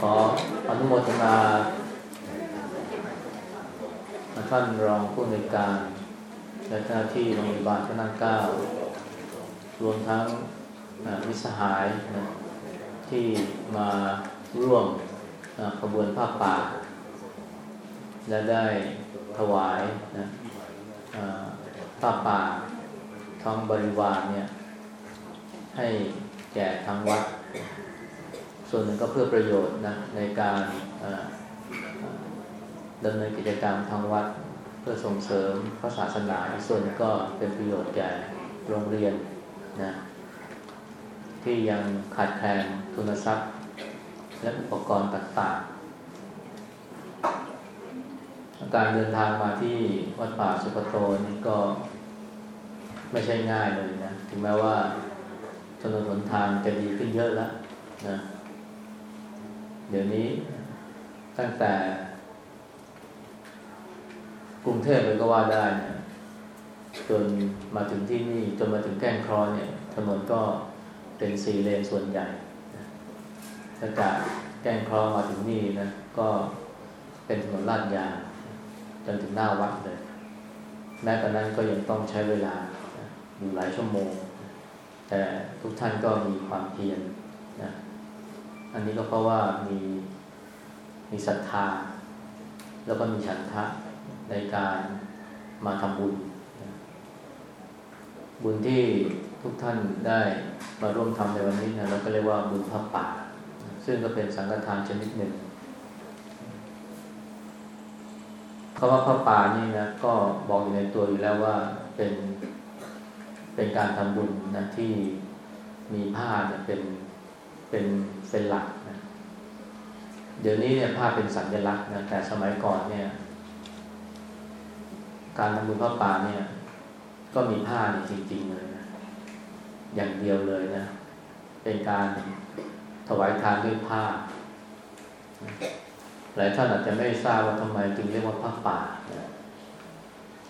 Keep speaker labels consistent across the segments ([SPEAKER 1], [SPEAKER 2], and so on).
[SPEAKER 1] ขออนุโมทนาท่านรองผู้ในการและเจ้าที่โรงพยาบาลพระนั่งเก้ารวมทั้งมิสหายนะที่มาร่วมขบวนผ้าป่า และได้ถวายนะผ้าป่าท้องบริวารเนี่ยให้แก่ทางวัด ส่วนหนึ่งก็เพื่อประโยชน์นะในการดำเนินกิจกรรมทางวัด เพื่อส่งเสริมพระศาสนาอีกส่วนก็เป็นประโยชน์แก่โรงเรียนนะที่ยังขาดแคลนทุนทรัพย์ และอุปกรณ์ต่างๆ การเดินทางมาที่วัดป่าสุกโตนี่ก็ไม่ใช่ง่ายเลยนะ ถึงแม้ว่าถนนหนทางจะดีขึ้นเยอะแล้วนะ เดี๋ยวนี้ตั้งแต่ กรุงเทพเลยก็ว่าได้นะจนมาถึงที่นี่จนมาถึงแก้งครอเนี่ย ถนนก็เป็นสี่เลนส่วนใหญ่ถ้าจากแก้งครอมาถึงนี่นะก็เป็นถนนลาดยางจนถึงหน้าวัดเลย แม้ตอนนั้นก็ยังต้องใช้เวลาอยู่หลายชั่วโมง แต่ทุกท่านก็มีความเพียรนะ อันนี้ก็เพราะว่ามีมีศรัทธา แล้วก็มีฉันทะในการมาทำบุญ บุญที่ทุกท่านได้มาร่วมทำในวันนี้นะเราก็เรียกว่าบุญพระป่า ซึ่งก็เป็นสังฆทานชนิดหนึ่งคำว่าพระป่านี่นะก็บอกอยู่ในตัวอยู่แล้วว่าเป็นเป็นการทำบุญนะที่มีผ้าเนี่ยเป็นเป็น เป็นหลักนะเดี๋ยวนี้เนี่ยผ้าเป็นสัญลักษณ์นะแต่สมัยก่อนเนี่ย การทำบุญผ้าป่าเนี่ย ก็มีผ้าเนี่ยจริง ๆ เลยนะอย่างเดียวเลยนะ เป็นการถวายทานด้วยผ้า หลายท่านอาจจะไม่ทราบว่าทำไมจึงเรียกว่าผ้าป่านะ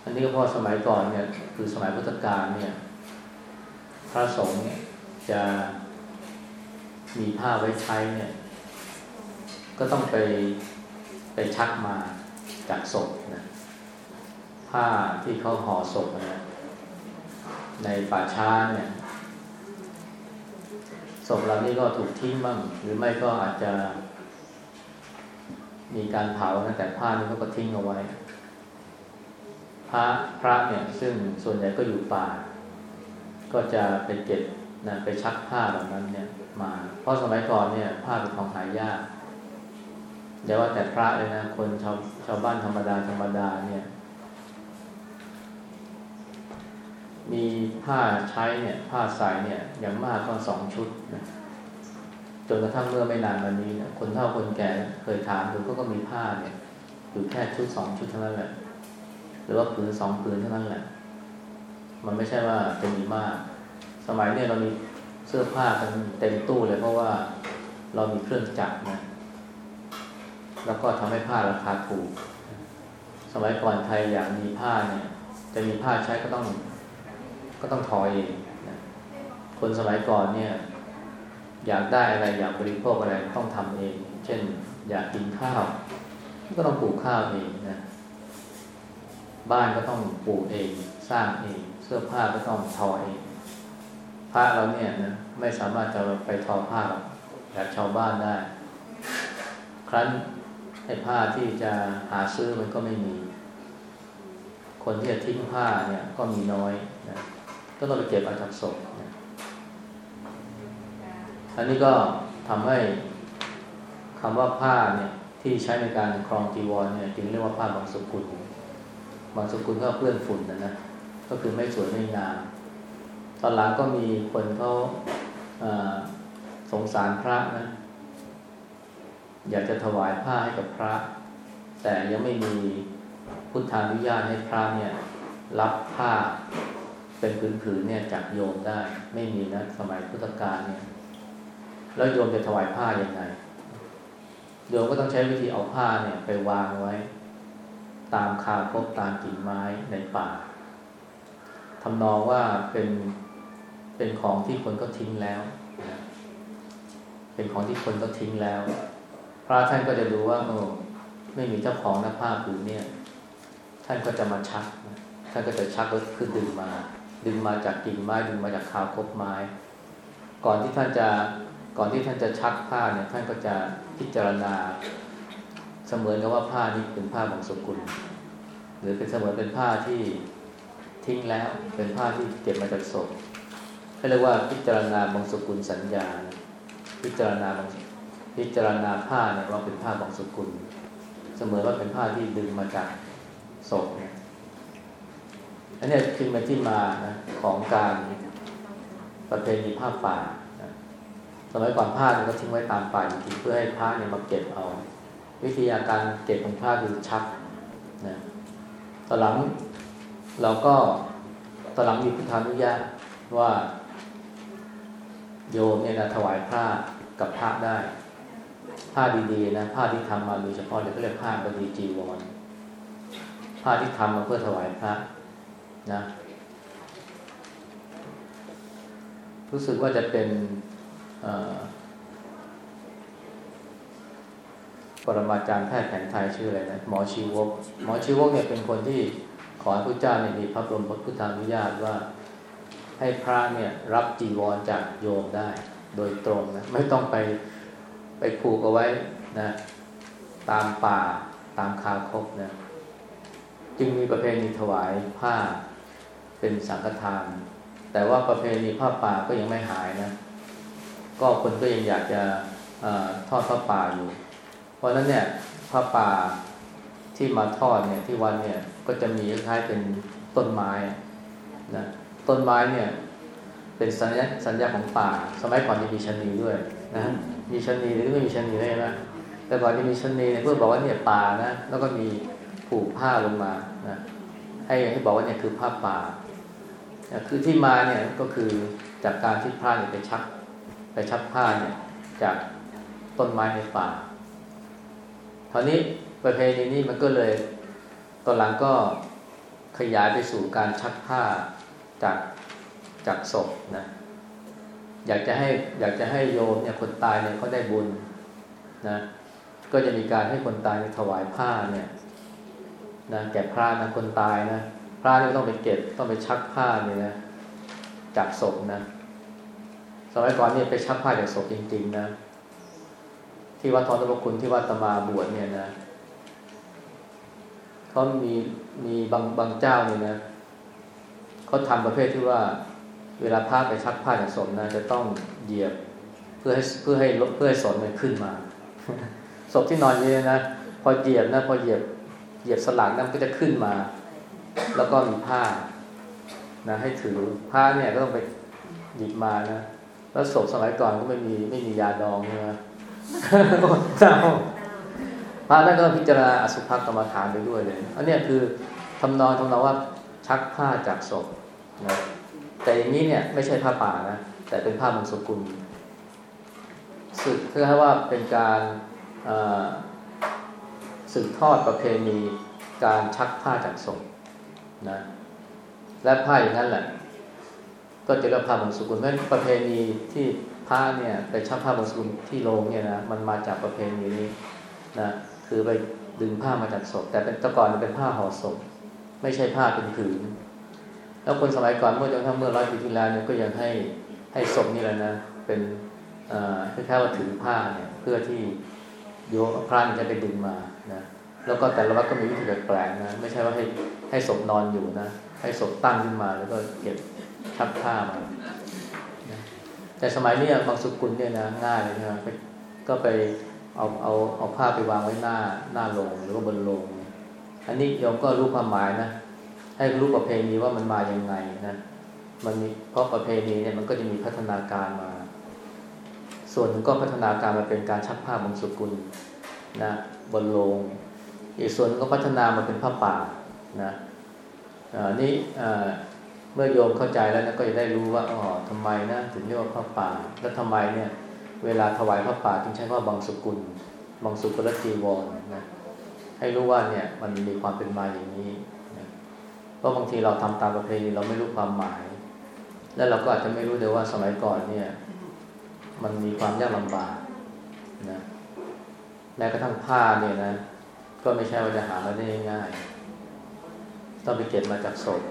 [SPEAKER 1] อันนี้ก็เพราะสมัยก่อนเนี่ย คือสมัยพุทธกาลเนี่ย พระสงฆ์จะ มีผ้าไว้ใช้เนี่ย ก็ต้องไปไปชักมาจากศพนะผ้าที่เขาห่อศพนะในป่าช้าเนี่ยศพเรานี่ก็ถูกทิ้งบ้างหรือไม่ก็อาจจะ มีการเผานะแต่ผ้านี่เขาก็ทิ้งเอาไว้ พระพระเนี่ย ซึ่งส่วนใหญ่ก็อยู่ป่า ก็จะไปเก็บ นะไปชักผ้าเหล่านั้นเนี่ยมา เพราะสมัยก่อนเนี่ย ผ้าเป็นของหายากเดี๋ยวว่าแต่พระเลยนะคนชาวชาวบ้านธรรมดาธรรมดาเนี่ย มีผ้าใช้เนี่ย ผ้าใส่เนี่ย อย่างมากก็สองชุดนะจนกระทั่งเมื่อไม่นานมานี้เนี่ยคนเฒ่าคนแก่เคยถามดูก็ก็มีผ้าเนี่ยอยู่แค่ชุดสองชุดเท่านั้นแหละ หรือว่าผืนสองผืนเท่านั้นแหละ มันไม่ใช่ว่าจะมีมาก สมัยเนี่ยเรามีเสื้อผ้ากันเต็มตู้เลยเพราะว่าเรามีเครื่องจักรนะ แล้วก็ทำให้ผ้าราคาถูก สมัยก่อนใครอยากมีผ้าเนี่ย จะมีผ้าใช้ก็ต้องก็ต้องทอเองนะคนสมัยก่อนเนี่ย อยากได้อะไรอยากบริโภคอะไรต้องทำเอง เช่น อยากกินข้าว ก็ต้องปลูกข้าวเองนะ บ้านก็ต้องปลูกเอง สร้างเอง เสื้อผ้าก็ต้องทอเอง ผ้าเราเนี่ยนะไม่สามารถจะไปทอผ้าแบบชาวบ้านได้ ครั้นไอ้ผ้าที่จะหาซื้อมันก็ไม่มี คนที่จะทิ้งผ้าเนี่ยก็มีน้อยนะก็ต้องไปเก็บเอาจากศพนะอันนี้ก็ทำให้คำว่าผ้าเนี่ยที่ใช้ในการครองจีวรเนี่ยจึงเรียกว่าผ้าบางสกุลบางสกุลก็เปื้อนฝุ่นนะนะก็คือไม่สวยไม่งาม ตอนหลังก็มีคนเขาสงสารพระนะ อยากจะถวายผ้าให้กับพระ แต่ยังไม่มีพุทธานุญาตให้พระเนี่ย รับผ้าเป็นผืนๆเนี่ยจากโยมได้ ไม่มีนะสมัยพุทธกาลเนี่ย แล้วโยมจะถวายผ้ายังไงโยมก็ต้องใช้วิธีเอาผ้าเนี่ยไปวางไว้ ตามคาพบตามกิ่งไม้ในป่าทำนองว่าเป็น เป็นของที่คนก็ทิ้งแล้ว เป็นของที่คนก็ทิ้งแล้ว พระท่านก็จะดูว่า โอ้ไม่มีเจ้าของนะผ้าผืนเนี่ย ท่านก็จะมาชัก ท่านก็จะชักก็คือดึงมา ดึงมาจากกิ่งไม้ดึงมาจากคาวคบไม้ ก่อนที่ท่านจะก่อนที่ท่านจะชักผ้าเนี่ย ท่านก็จะพิจารณา เสมือนกับว่าผ้านี้เป็นผ้าของสกุล หรือเป็นเสมือนเป็นผ้าที่ทิ้งแล้ว เป็นผ้าที่เก็บมาจากศพ เขาเรียกว่าพิจารณาบางสกุลสัญญา พิจารณาบางพิจารณาผ้าเนี่ยว่าเป็นผ้าของสกุล เสมอว่าเป็นผ้าที่ดึงมาจากศพเนี่ยอันนี้คือมาที่มานะของการประเพณีผ้าป่าสมัยก่อนผ้าเนี่ยก็ทิ้งไว้ตามป่าจริงเพื่อให้พระเนี่ยมาเก็บเอา วิธีการเก็บของผ้าคือชักนะตอนหลังเราก็ตอนหลังมีพุทธานุญาตว่า โยมเนี่ยนะถวายผ้ากับพระได้ ผ้าดีๆนะผ้าที่ทำมาโดยเฉพาะเลยก็เรียกผ้าบดีจีวรผ้าที่ทำมาเพื่อถวายพระนะรู้สึกว่าจะเป็นปรมาจารย์แพทย์แผนไทยชื่ออะไรนะหมอชีวก หมอชีวกเนี่ยเป็นคนที่ขอให้พระเจ้าเนี่ยมีพระบรมพุทธานุญาตว่า ให้พระเนี่ยรับจีวรจากโยมได้ โดยตรงนะไม่ต้องไปไปผูกเอาไว้นะตามป่าตามคาคบนะจึงมีประเพณีถวายผ้าเป็นสังฆทาน แต่ว่าประเพณีผ้าป่าก็ยังไม่หายนะ ก็คนก็ยังอยากจะอทอดผ้าป่าอยู่ เพราะนั้นเนี่ยผ้าป่าที่มาทอดเนี่ยที่วันเนี่ยก็จะมีคล้ายเป็นต้นไม้นะ ต้นไม้เนี่ย เป็นสัญญาสัญญาของป่า สมัยก่อนจะมีชนีด้วยนะมีชนีหรือไม่มีชนีได้ไหมแต่ก่อนจะมีชนีเนี่ยเพื่อบอกว่าเนี่ยป่านะแล้วก็มีผูกผ้าลงมานะให้ให้บอกว่าเนี่ยคือผ้าป่าคือที่มาเนี่ยก็คือจากการที่พระเนี่ยไปชัก ไปชักผ้าเนี่ยจากต้นไม้ในป่าคราวนี้ประเพณีนี้มันก็เลยตอนหลังก็ขยายไปสู่การชักผ้า จากจากศพนะอยากจะให้อยากจะให้โยมเนี่ยคนตายเนี่ยเขาได้บุญนะก็จะมีการให้คนตายถวายผ้าเนี่ยนะแก่พระนะคนตายนะพระนี่ต้องไปเก็บต้องไปชักผ้าเนี่ยนะจากศพนะสมัยก่อนเนี่ยไปชักผ้าจากศพจริง ๆ นะ ที่วัดทองตะบคุณที่วัดตมาบวชเนี่ยนะเขามีมีบางบางเจ้าเนี่ยนะ เขาทำประเภทที่ว่าเวลาผ้าไปชักผ้าจากศพนะจะต้องเหยียบเพื่อให้เพื่อให้เพื่อให้ศพมันขึ้นมาศพที่นอนอยู่เนี่ยนะพอเหยียบนะพอเหยียบเหยียบสลักนั้นก็จะขึ้นมา แล้วก็มีผ้านะให้ถือผ้าเนี่ยก็ต้องไปหยิบมานะแล้วศพสมัยก่อนก็ไม่มีไม่มียาดองใช่ไหมเจ้าพระนั่นก็พิจารณาอสุภกรรมฐานไปด้วยเลย อันนี้คือทำนองทำนองว่าชักผ้าจากศพ นะแต่อย่างนี้เนี่ยไม่ใช่ผ้าป่านะแต่เป็นผ้ามงสกุลสึกเพื่อให้ว่าเป็นการสืบทอดประเพณีการชักผ้าจากศพนะและผ้าอย่างนั้นแหละ ก็จะเรียกผ้ามงสกุลเพราะประเพณีที่ผ้าเนี่ยไปชักผ้ามงสกุลที่โรงเนี่ยนะมันมาจากประเพณีนี้นะคือไปดึงผ้ามาจากศพแต่เป็นตะก่อนเป็นผ้าห่อศพไม่ใช่ผ้าเป็นผืน แล้วคนสมัยก่อนเมื่อจนทั้งเมื่อร้อยปีที่แล้วเนี่ยก็ยังให้ให้ศพนี่แหละนะ เป็นคล้ายๆว่าถือผ้าเนี่ย เพื่อที่โยพระจะไปดึงมานะแล้วก็แต่ละวัดก็มีวิธีแปลกๆนะ ไม่ใช่ว่าให้ให้ศพนอนอยู่นะ ให้ศพตั้งขึ้นมา แล้วก็เก็บทับผ้ามาแต่สมัยนี้บางสุกุลเนี่ยนะง่ายเลยนะก็ไปเอาเอาเอาผ้าไปวางไว้หน้าหน้าโรงหรือว่าบนโรงอันนี้โยมก็รู้ความหมายนะ ให้รู้ประเพณีว่ามันมาอย่างไงนะมันมีเพราะประเพณีเนี่ยมันก็จะมีพัฒนาการมา ส่วนหนึ่งก็พัฒนาการมาเป็นการชักผ้าบางสุกุลนะบนโรงอีกส่วนก็พัฒนามาเป็นผ้าป่านะอันนี้เมื่อโยมเข้าใจแล้วนะก็จะได้รู้ว่าอ๋อทำไมนะถึงเรียกว่าผ้าป่า แล้วทำไมเนี่ย เวลาถวายพระป่าจึงใช้ว่าบางสุกุลบางสุกุลจีวรนะให้รู้ว่าเนี่ยมันมีความเป็นมาอย่างนี้ เพราะบางทีเราทำตามประเพณีเราไม่รู้ความหมาย แล้วเราก็อาจจะไม่รู้เลยว่าสมัยก่อนเนี่ย มันมีความยากลำบากนะแม้กระทั่งผ้าเนี่ยนะ ก็ไม่ใช่ว่าจะหามาได้ง่าย ต้องไปเก็บมาจากศพ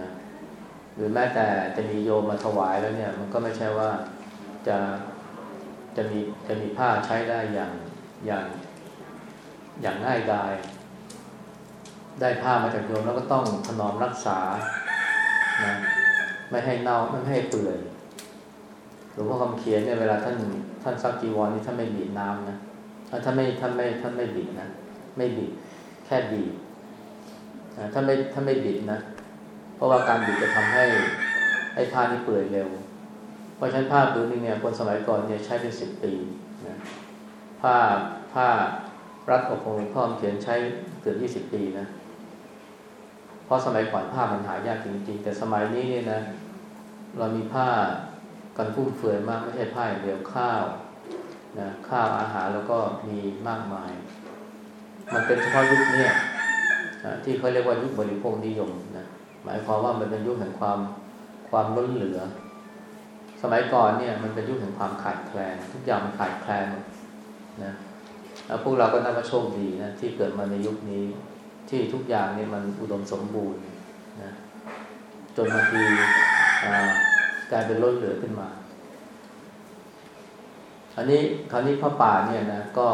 [SPEAKER 1] นะหรือแม้แต่จะมีโยมมาถวายแล้วเนี่ย มันก็ไม่ใช่ว่าจะจะมีจะมีผ้าใช้ได้อย่างอย่างอย่างง่ายดาย ได้ผ้ามาจากโยมแล้วก็ต้องถนอมรักษานะไม่ให้เน่าไม่ให้เปื่อยหลวงพ่อคำเขียนเนี่ยเวลาท่านท่านซักจีวรนี่ท่านไม่บีบน้ำนะท่านไม่ท่านไม่ท่านไม่บีบนะไม่บีบแค่บีบท่านไม่ท่านไม่บีบนะเพราะว่าการบีบจะทำให้ให้ผ้านี่เปื่อยเร็ว เพราะฉะนั้นผ้าผืนนึงเนี่ยคนสมัยก่อนเนี่ยใช้เป็นสิบปีนะผ้าผ้ารัดอกของหลวงพ่อเขียนใช้เกือบยี่สิบปีนะ เพราะสมัยก่อนผ้ามันหายากจริงๆ แต่สมัยนี้เนี่ยนะ เรามีผ้ากันฟุ่มเฟือยมากไม่ใช่ผ้าอย่างเดียวข้าวนะข้าวอาหารแล้วก็มีมากมาย มันเป็นเฉพาะยุคนี้ที่เขาเรียกว่ายุคบริโภคนิยมนะหมายความว่ามันเป็นยุคแห่งความความล้นเหลือ สมัยก่อนเนี่ยมันเป็นยุคแห่งความขาดแคลน ทุกอย่างมันขาดแคลนนะแล้วพวกเราก็นับว่าโชคดีนะที่เกิดมาในยุคนี้ ที่ทุกอย่างเนี่ยมันอุดมสมบูรณ์นะจนบางทีกลายเป็นล้นเหลือขึ้นมา อันนี้คราวนี้พระป่าเนี่ยนะก็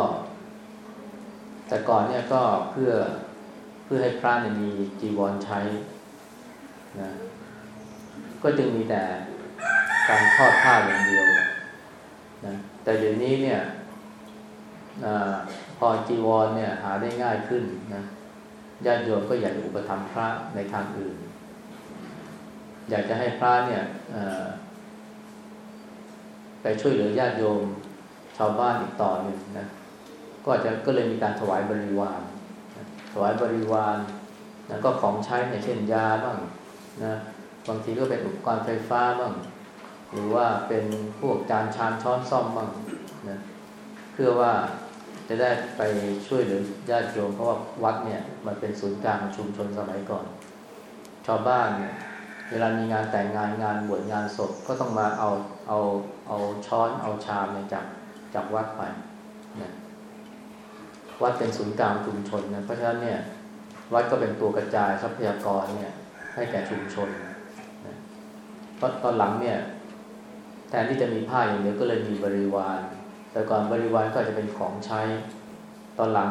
[SPEAKER 1] แต่ก่อนเนี่ยก็เพื่อเพื่อให้พระเนี่ยมีจีวรใช้นะก็จึงมีแต่การทอดผ้าอย่างเดียวนะแต่เดี๋ยวนี้เนี่ยอพอจีวรเนี่ยหาได้ง่ายขึ้นนะ ญาติโยมก็อยากจะอุปถัมภ์พระในทางอื่น อยากจะให้พระเนี่ยไปช่วยเหลือญาติโยมชาวบ้านอีกต่อหนึ่งนะก็จะก็เลยมีการถวายบริวารถวายบริวารนะก็ของใช้ในเช่นยาบ้างนะบางทีก็เป็นอุปกรณ์ไฟฟ้าบ้าง หรือว่าเป็นพวกจานชามช้อนซ่อมบ้างนะเพื่อว่า จะได้ไปช่วยเหลือญาติโยมเพราะว่าวัดเนี่ยมันเป็นศูนย์กลางชุมชนสมัยก่อน ชาวบ้านเนี่ยเวลามีงานแต่งงานงานบวชงานศพก็ต้องมาเอาเอาเอาช้อนเอาชามเนี่ยจากจากวัดไปนะวัดเป็นศูนย์กลางชุมชนนะเพราะฉะนั้นเนี่ยวัดก็เป็นตัวกระจายทรัพยากรเนี่ยให้แก่ชุมชนนะเพราะตอนหลังเนี่ยแทนที่จะมีผ้าอย่างเดียวก็เลยมีบริวาร แต่ก่อนบริวารก็จะเป็นของใช้ ตอนหลัง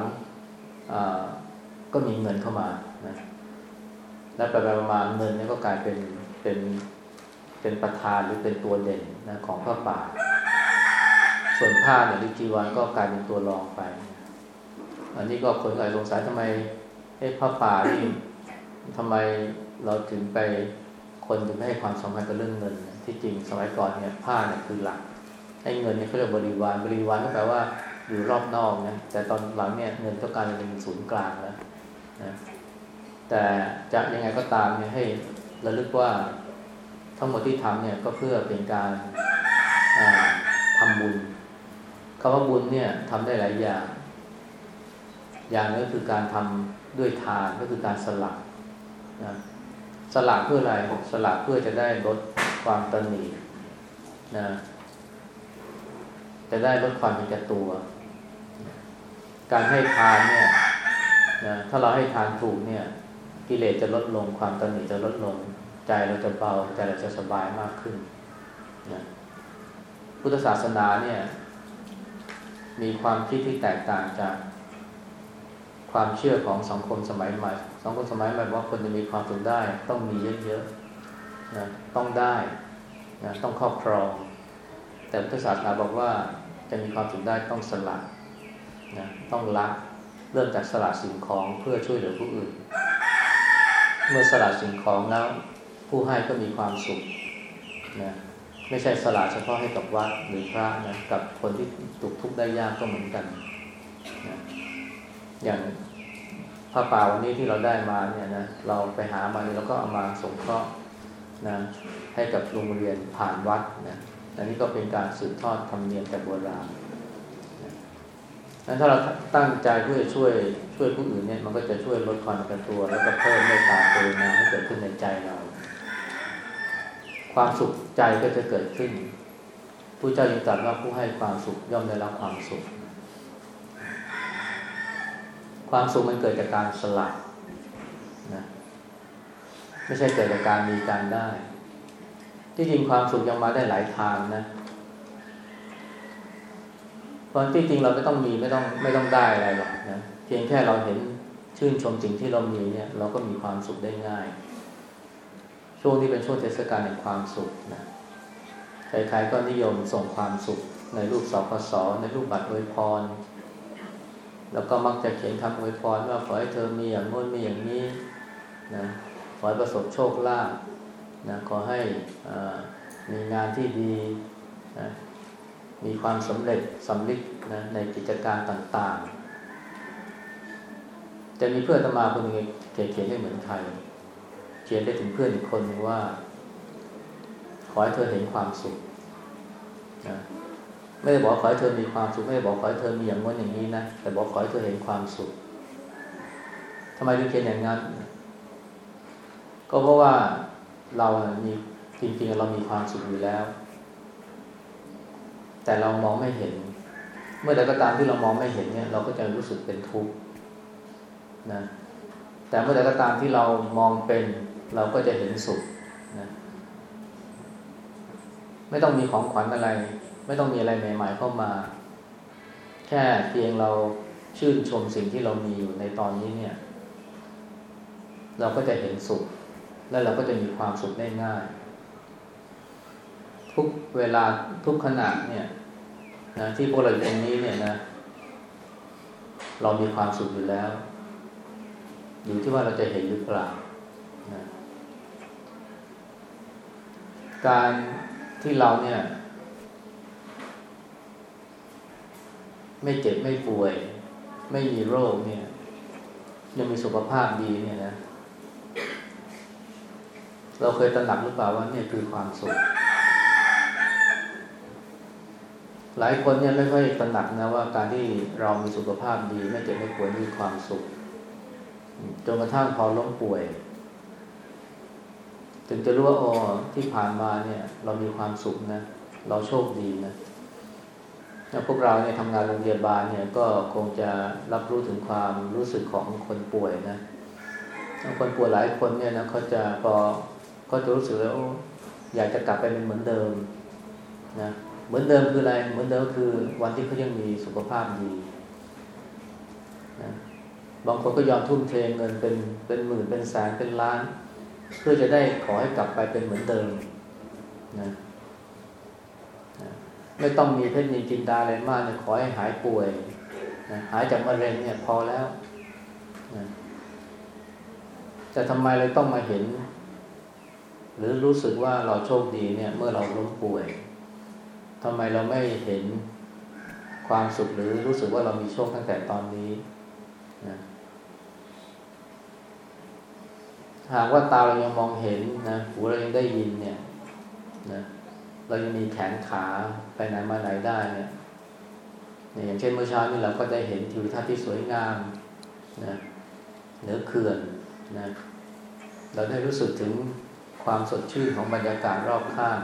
[SPEAKER 1] ก็มีเงินเข้ามานะและไประมาณเงินนี่ก็กลายเป็นเป็นเป็นประธานหรือเป็นตัวเด่นนะของพระป่า ส่วนผ้าเนี่ยลิจีวรก็กลายเป็นตัวรองไป อันนี้ก็คนอาจสงสัยทำไมเอ้พระป่านี่ทำไมเราถึงไปคนถึงไม่ให้ความสำคัญกับเรื่องเงิน ที่จริงสมัยก่อนเนี่ยผ้าเนี่ยคือหลัก ให้เงินเนี่ยเขาเรียกบริวารบริวารก็แปลว่าอยู่รอบนอกนะแต่ตอนหลังเนี่ยเงินต้องการเป็นศูนย์กลางแล้วนะแต่จะยังไงก็ตามเนี่ยให้ระลึกว่าทั้งหมดที่ทำเนี่ยก็เพื่อเป็นการทำบุญคำว่าบุญเนี่ยทำได้หลายอย่าง อย่างนึงคือการทำด้วยทานก็คือการสละนะสละเพื่ออะไรสละเพื่อจะได้ลดความตนีนะ จะได้ลดความเป็นแก่ตัว การให้ทานเนี่ยนะถ้าเราให้ทานถูกเนี่ย กิเลสจะลดลงความตันีจะลดลง ใจเราจะเบาใจเราจะสบายมากขึ้นนะพุทธศาสนาเนี่ย มีความคิดที่แตกต่างจากความเชื่อของสังคมสมัยใหม่ สังคมสมัยใหม่ว่าคนจะมีความสุขได้ ต้องมีเยอะๆนะต้องได้นะต้องครอบครอง แต่พุทธศาสนาบอกว่าจะมีความสุขได้ต้องสละนะต้องละเริ่มจากสละสิ่งของเพื่อช่วยเหลือผู้อื่น เมื่อสละสิ่งของแล้ว ผู้ให้ก็มีความสุขนะไม่ใช่สละเฉพาะให้กับวัดหรือพระนะกับคนที่ตกทุกข์ได้ยากก็เหมือนกันนะอย่างผ้าป่าวันนี้ที่เราได้มาเนี่ยนะเราไปหามาเนี่ยเราก็เอามาสงเคราะห์นะให้กับโรงเรียนผ่านวัดนะ อันนี้ก็เป็นการสืบทอดธรรมเนียมแต่โบราณนั้นถ้าเราตั้งใจเพื่อช่วยช่วยผู้อื่นเนี่ย มันก็จะช่วยลดความกันตัว แล้วก็เพิ่มเมตตาโรนาให้เกิดขึ้นในใจเรา ความสุขใจก็จะเกิดขึ้นผู้เจ้ายังตรัสว่าผู้ให้ความสุขย่อมได้รับความสุข ความสุขมันเกิดจากการสลับนะไม่ใช่เกิดจากการมีการได้ ที่จริงความสุขยังมาได้หลายทางนะเพราะที่จริงเราไม่ต้องมีไม่ต้องไม่ต้องได้อะไรหรอกนะเพียงแค่เราเห็นชื่นชมสิ่งที่เรามีเนี่ย เราก็มีความสุขได้ง่าย ช่วงที่เป็นช่วงเทศกาลแห่งความสุขนะใครๆก็นิยมส่งความสุข ในรูปสกสในรูปบัตรอวยพร แล้วก็มักจะเขียนคำอวยพรว่าขอให้เธอมีอย่างโน้นมีอย่างนี้นะขอให้ประสบโชคลาภ นะขอให้มีงานที่ดีนะมีความสำเร็จสำลิดนะในกิจการต่างๆ จะมีเพื่อนตมาคนนึงเขียนให้เหมือนใครเขียนได้ถึงเพื่อนอีกคนนึงว่า ขอให้เธอเห็นความสุขนะไม่ได้บอกขอให้เธอมีความสุขไม่ได้บอกขอให้เธอมีอย่างนั้นอย่างนี้นะแต่บอกขอให้เธอเห็นความสุขทำไมถึงเขียนอย่างนั้น ก็เพราะว่า เรามีจริงๆเรามีความสุขอยู่แล้ว แต่เรามองไม่เห็น เมื่อใดก็ตามที่เรามองไม่เห็นเนี่ย เราก็จะรู้สึกเป็นทุกข์นะแต่เมื่อใดก็ตามที่เรามองเป็น เราก็จะเห็นสุขนะไม่ต้องมีของขวัญอะไร ไม่ต้องมีอะไรใหม่ ๆ เข้ามา แค่เพียงเราชื่นชมสิ่งที่เรามีอยู่ในตอนนี้เนี่ย เราก็จะเห็นสุข และเราก็จะมีความสุขได้ง่าย ทุกเวลาทุกขณะเนี่ยนะที่พวกเราอยู่ตรงนี้เนี่ยนะ เรามีความสุขอยู่แล้ว อยู่ที่ว่าเราจะเห็นหรือเปล่านะการที่เราเนี่ย ไม่เจ็บไม่ป่วย ไม่มีโรคเนี่ย ยังมีสุขภาพดีเนี่ยนะ เราเคยตระหนักหรือเปล่าว่าเนี่ยคือความสุข หลายคนเนี่ยไม่ค่อยตระหนักนะว่าการที่เรามีสุขภาพดี ไม่เจ็บไม่ป่วยมีความสุขจนกระทั่งพอล้มป่วย ถึงจะรู้ว่าอ๋อที่ผ่านมาเนี่ย เรามีความสุขนะ เราโชคดีนะพวกเราเนี่ยทำงานโรงพยาบาลเนี่ยก็คงจะรับรู้ถึงความรู้สึกของคนป่วยนะคนป่วยหลายคนเนี่ยนะเขาจะพอ ก็จะรู้สึกแล้วอยากจะกลับไปเป็นเหมือนเดิมนะเหมือนเดิมคืออะไรเหมือนเดิมคือวันที่เขายังมีสุขภาพดีนะบางคนก็ยอมทุ่มเทเงินเป็นเป็นหมื่นเป็นแสนเป็นล้าน เพื่อจะได้ขอให้กลับไปเป็นเหมือนเดิมนะนะไม่ต้องมีเพชรมีจินดาอะไรมากนี่ยขอให้หายป่วยนะหายจากมะเร็งเนี่ยพอแล้วนะแต่ทำไมเราต้องมาเห็น หรือรู้สึกว่าเราโชคดีเนี่ย เมื่อเราล้มป่วยทำไมเราไม่เห็นความสุขหรือรู้สึกว่าเรามีโชคตั้งแต่ตอนนี้นะหากว่าตาเรายังมองเห็นนะหูเรายังได้ยินเนี่ยนะเรายังมีแขนขาไปไหนมาไหนได้เนี่ยอย่างเช่นเมื่อเช้านี้เราก็ได้เห็นทิวทัศน์ที่สวยงามนะเหนือเขื่อนนะเราได้รู้สึกถึง ความสดชื่นของบรรยากาศรอบข้าง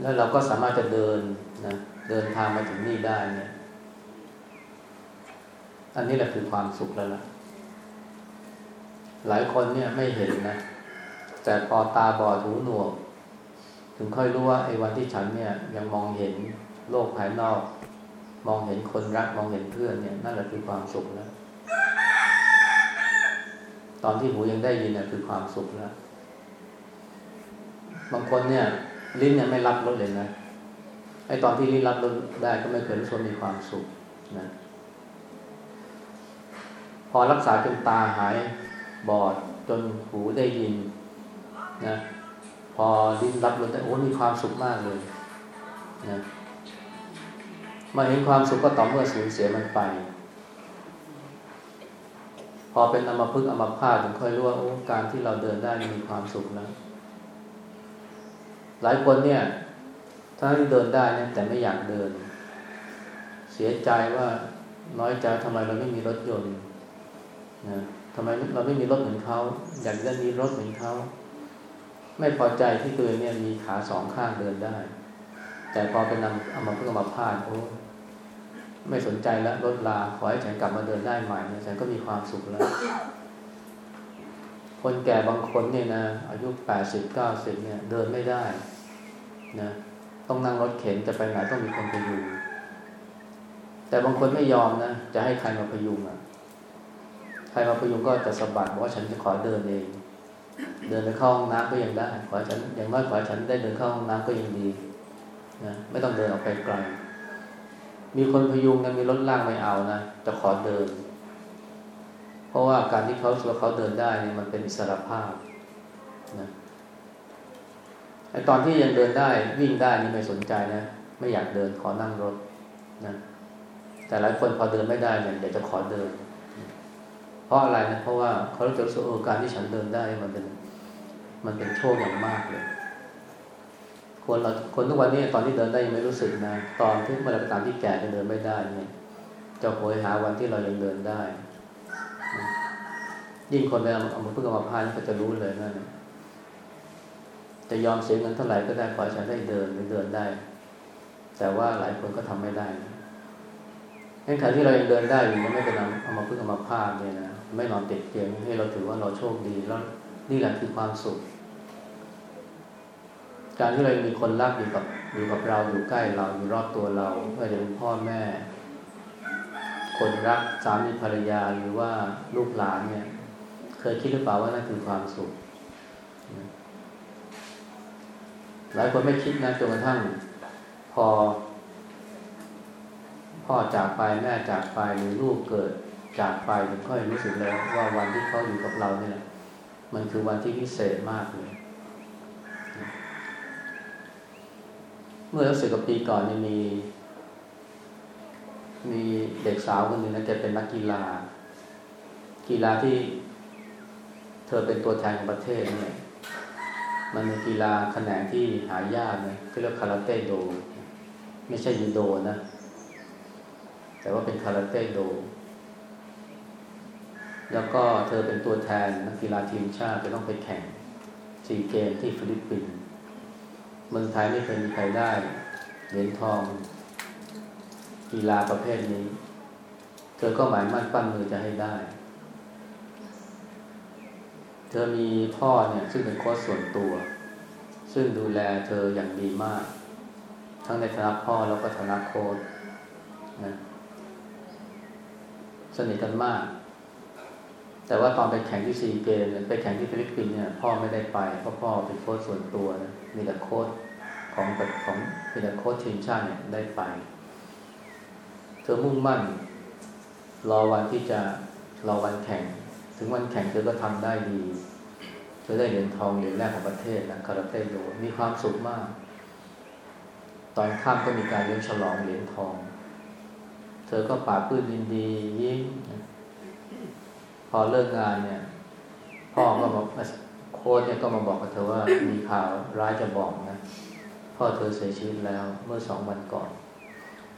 [SPEAKER 1] แล้วเราก็สามารถจะเดินนะเดินทางมาถึงนี่ได้เนี่ยอันนี้แหละคือความสุขแล้วล่ะ หลายคนเนี่ยไม่เห็นนะ แต่พอตาบอดหูหนวก ถึงค่อยรู้ว่าไอ้วันที่ฉันเนี่ยยังมองเห็นโลกภายนอก มองเห็นคนรักมองเห็นเพื่อนเนี่ยนั่นแหละคือความสุขแล้ว ตอนที่หูยังได้ยินเนี่ยคือความสุขแล้วบางคนเนี่ย ลิ้นเนี่ยไม่รับรสเลยนะไอ้ตอนที่ลิ้นรับรสได้ก็ไม่เคยรู้สึกมีความสุขนะพอรักษาจนตาหายบอดจนหูได้ยินนะพอลิ้นรับรสได้โอ้มีความสุขมากเลยนะมาเห็นความสุขก็ต่อเมื่อสูญเสียมันไป พอเป็นอมพึกอมพาถึงค่อยรู้ว่าโอ้การที่เราเดินได้มีความสุขแล้วหลายคนเนี่ยถ้าที่เดินได้เนี่ยแต่ไม่อยากเดิน เสียใจว่าน้อยใจทำไมเราไม่มีรถยนต์นะทำไมเราไม่มีรถเหมือนเขาอยากจะมีรถเหมือนเขาไม่พอใจที่ตัวเองเนี่ยมีขาสองข้างเดินได้ แต่พอเป็นนำเอามาเพื่อมาพาดโอ้ ไม่สนใจแล้วลดลาขอให้ฉันกลับมาเดินได้ใหม่เนี่ยฉันก็มีความสุขแล้ว คนแก่บางคนเนี่ยนะอายุแปดสิบเก้าสิบเนี่ยเดินไม่ได้นะต้องนั่งรถเข็นจะไปไหนต้องมีคนพยุงแต่บางคนไม่ยอมนะจะให้ใครมาพยุงอะใครมาพยุงก็จะสะบัดบอกว่าฉันจะขอเดินเอง เดินไปเข้าห้องน้ำก็ยังได้ ขอฉันอย่างน้อยขอฉันได้เดินเข้าห้องน้ำก็ยังดีนะไม่ต้องเดินออกไปไกล มีคนพยุงนะมีรถล่างไม่เอานะจะขอเดิน เพราะว่าการที่เขาว่าเขาเดินได้นี่มันเป็นอิสรภาพนะไอตอนที่ยังเดินได้วิ่งได้นี่ไม่สนใจนะ ไม่อยากเดินขอนั่งรถนะแต่หลายคนพอเดินไม่ได้เนี่ยอยากจะขอเดิน เพราะอะไรนะเพราะว่าเขารู้สึกว่าการที่ฉันเดินได้มันเป็น มันเป็นโชคอย่างมากเลย คนเราคนทุกวันนี้ตอนที่เดินได้ยังไม่รู้สึกนะตอนที่เมื่อไรก็ตามที่แก่จะเดินไม่ได้เนี่ยจะโหยหาวันที่เรายังเดินได้ ยิ่งคนไปเอามาพึ่งเอามาพายก็จะรู้เลยนั่นจะยอมเสียเงินเท่าไหร่ก็ได้ขอฉันได้เดินหรือเดินได้ แต่ว่าหลายคนก็ทำไม่ได้ในขณะที่เรายังเดินได้อยู่ไม่เป็นเอามาพึ่งเอามาพาเนี่ยนะไม่นอนติดเตียงให้เราถือว่าเราโชคดีแล้วนี่แหละคือความสุข การที่เรามีคนรักอยู่กับอยู่กับเราอยู่ใกล้เราอยู่รอบตัวเราไม่ว่าจะเป็นพ่อแม่ คนรักสามีภรรยาหรือว่าลูกหลานเนี่ย เคยคิดหรือเปล่าว่านั่นคือความสุข หลายคนไม่คิดนะจนกระทั่งพอ พ่อจากไปแม่จากไปหรือลูกเกิดจากไปถึงค่อยรู้สึกแล้วว่าวันที่เขาอยู่กับเราเนี่ยมันคือวันที่พิเศษมากเลย เมื่อสิบกว่าปีก่อนนี่มี มีเด็กสาวคนหนึ่งนะแกเป็นนักกีฬา กีฬาที่เธอเป็นตัวแทนของประเทศเนี่ยมันเป็นกีฬาแขนงที่หายากนะที่เรียกคาราเต้โด ไม่ใช่ยูโดนะ แต่ว่าเป็นคาราเต้โด แล้วก็เธอเป็นตัวแทนนักกีฬาทีมชาติจะต้องไปแข่งซีเกมที่ฟิลิปปินส์ เมืองไทยไม่เคยมีใครได้เหรียญทองกีฬาประเภทนี้ เธอก็หมายมั่นปั้นมือจะให้ได้ เธอมีพ่อเนี่ยซึ่งเป็นโค้ชส่วนตัว ซึ่งดูแลเธออย่างดีมาก ทั้งในฐานะพ่อแล้วก็ฐานะโค้ชนะสนิทกันมาก แต่ว่าตอนไปแข่งที่ซีเกมไปแข่งที่ฟิลิปปินส์เนี่ยพ่อไม่ได้ไปเพราะพ่อเป็นโค้ชส่วนตัวนะมีแต่โค้ชของของมีแต่โค้ชทีมชาติเนี่ยได้ไป เธอมุ่งมั่น รอวันที่จะรอวันแข่ง ถึงวันแข่งเธอก็ทำได้ดี เธอได้เหรียญทองเหรียญแรกของประเทศนะคาราเต้โดมีความสุขมาก ตอนข้ามก็มีการเลี้ยงฉลองเหรียญทอง เธอก็ป่าปื้นยินดียิ้ม พอเลิกงานเนี่ย พ่อก็บอกโค้ชเนี่ยก็มาบอกกับเธอว่ามีข่าวร้ายจะบอกนะพ่อเธอเสียชีวิตแล้วเมื่อสองวันก่อน